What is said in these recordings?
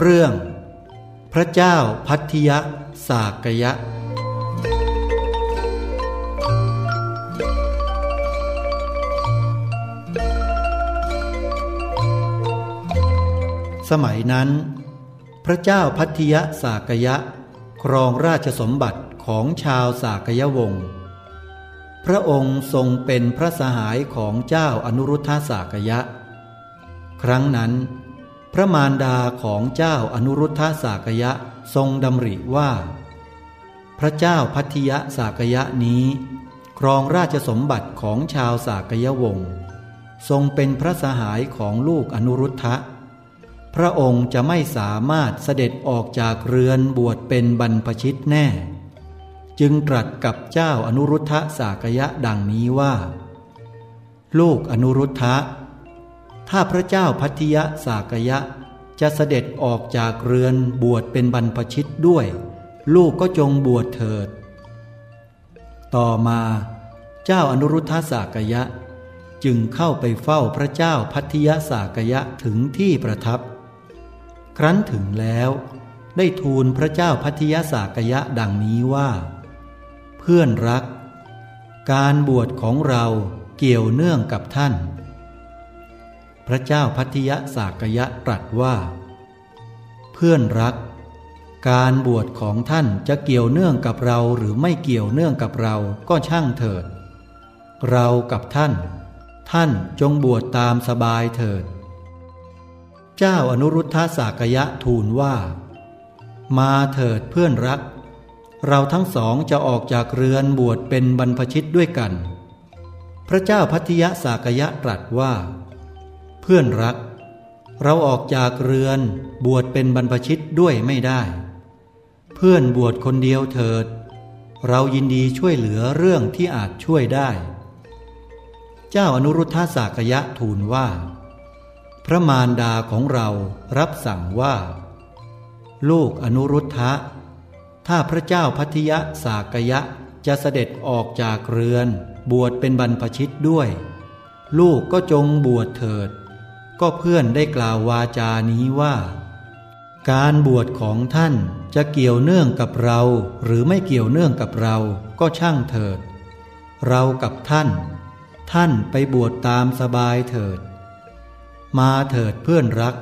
เรื่อง พระเจ้าพัทยสากยะ สมัยนั้น พระเจ้าพัทยสากยะ ครองราชสมบัติของชาวสากยวงศ์พระองค์ทรงเป็นพระสหายของเจ้าอนุรุทธาสากยะ ครั้งนั้น พระมารดาของเจ้าอนุรุทธาสากยะทรงดำริว่า พระเจ้าพัทยสากยะนี้ ครองราชสมบัติของชาวสากยวงศ์ทรงเป็นพระสหายของลูกอนุรุทธะ พระองค์จะไม่สามารถเสด็จออกจากเรือนบวชเป็นบรรพชิตแน่ จึงตรัสกับเจ้าอนุรุทธะสากยะดังนี้ว่า ลูกอนุรุทธะ ถ้าพระเจ้าพัทยะสากยะ จะเสด็จออกจากเรือนบวชเป็นบรรพชิตด้วย ลูกก็จงบวชเถิด ต่อมาเจ้าอนุรุทธะสากยะ จึงเข้าไปเฝ้าพระเจ้าพัทยะสากยะถึงที่ประทับ ครั้นถึงแล้วได้ทูลพระเจ้าพัทยสากยะดังนี้ว่า เพื่อนรัก การบวชของเราเกี่ยวเนื่องกับท่าน พระเจ้าพัทยสากยะตรัสว่า เพื่อนรัก การบวชของท่านจะเกี่ยวเนื่องกับเราหรือไม่เกี่ยวเนื่องกับเราก็ช่างเถิด เรากับท่าน ท่านจงบวชตามสบายเถิด เจ้าอนุรุทธาสากยะทูลว่า มาเถิดเพื่อนรัก เราทั้งสองจะออกจากเรือนบวชเป็นบรรพชิตด้วยกัน พระเจ้าพัทยสากยะตรัสว่า เพื่อนรัก เราออกจากเรือนบวชเป็นบรรพชิตด้วยไม่ได้ เพื่อนบวชคนเดียวเถิด เรายินดีช่วยเหลือเรื่องที่อาจช่วยได้ เจ้าอนุรุทธาสากยะทูลว่า พระมารดาของเรารับสั่งว่า ลูกอนุรุทธะ ถ้าพระเจ้าพัทยสากยะจะเสด็จออกจากเรือน บวชเป็นบรรพชิตด้วย ลูกก็จงบวชเถิด ก็เพื่อนได้กล่าววาจานี้ว่า การบวชของท่านจะเกี่ยวเนื่องกับเรา หรือไม่เกี่ยวเนื่องกับเราก็ช่างเถิด เรากับท่าน ท่านไปบวชตามสบายเถิด มาเถิดเพื่อนรัก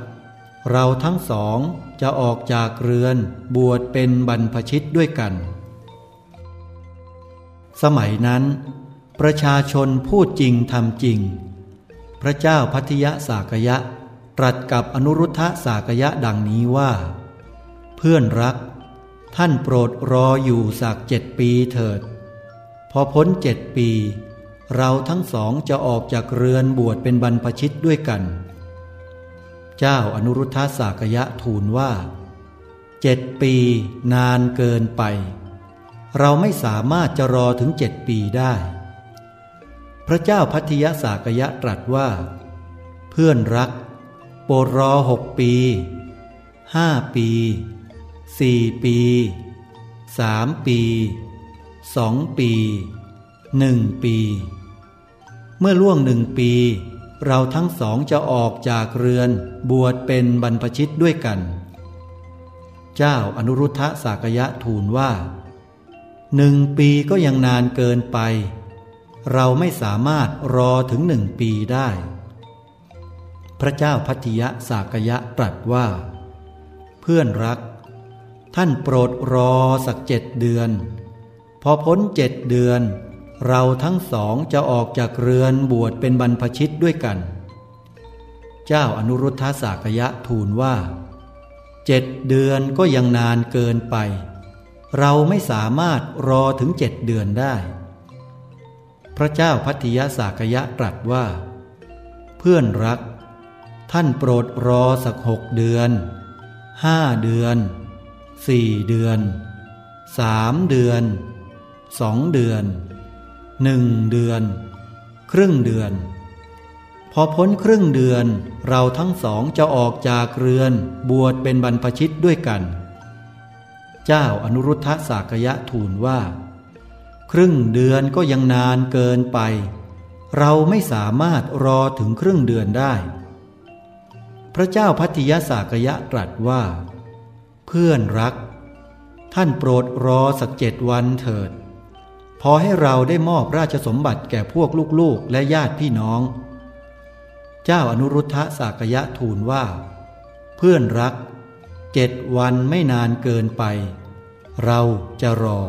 เราทั้งสองจะออกจากเรือนบวชเป็นบรรพชิตด้วยกัน สมัยนั้น ประชาชนพูดจริงทำจริง พระเจ้าพัทยสากยะ ตรัสกับอนุรุทธะสากยะดังนี้ว่า เพื่อนรัก ท่านโปรดรออยู่สักเจ็ดปีเถิด พอพ้นเจ็ดปี เราทั้งสองจะออกจากเรือนบวชเป็นบรรพชิตด้วยกัน เจ้าอนุรุทธสากยะทูลว่าเจ็ดปีนานเกินไป เราไม่สามารถจะรอถึงเจ็ดปีได้ พระเจ้าพัทยสากยะตรัสว่า เพื่อนรัก โปรดรอหกปีห้าปีสี่ปีสามปีสองปีหนึ่งปี เมื่อล่วงหนึ่งปี เราทั้งสองจะออกจากเรือนบวชเป็นบรรพชิตด้วยกัน เจ้าอนุรุทธะสากยะทูลว่าหนึ่งปีก็ยังนานเกินไป เราไม่สามารถรอถึงหนึ่งปีได้ พระเจ้าพัทยะสากยะตรัสว่า เพื่อนรัก ท่านโปรดรอสักเจ็ดเดือน พอพ้นเจ็ดเดือน เราทั้งสองจะออกจากเรือนบวชเป็นบรรพชิตด้วยกัน เจ้าอนุรุทธาสากยะทูลว่าเจ็ดเดือนก็ยังนานเกินไป เราไม่สามารถรอถึงเจ็ดเดือนได้ พระเจ้าพัทยสากยะตรัสว่า เพื่อนรัก ท่านโปรดรอสักหกเดือนห้าเดือนสี่เดือนสามเดือนสองเดือนหนึ่งเดือน ครึ่งเดือน พอพ้นครึ่งเดือนเราทั้งสองจะออกจากเรือนบวชเป็นบรรพชิตด้วยกัน เจ้าอนุรุทธะสากยะทูลว่า ครึ่งเดือนก็ยังนานเกินไป เราไม่สามารถรอถึงครึ่งเดือนได้ พระเจ้าพัทยสากยะตรัสว่า เพื่อนรัก ท่านโปรดรอสักเจ็ดวันเถิด พอให้เราได้มอบราชสมบัติแก่พวกลูกๆและญาติพี่น้อง เจ้าอนุรุทธะสากยะทูลว่า เพื่อนรักเจ็ดวันไม่นานเกินไป เราจะรอ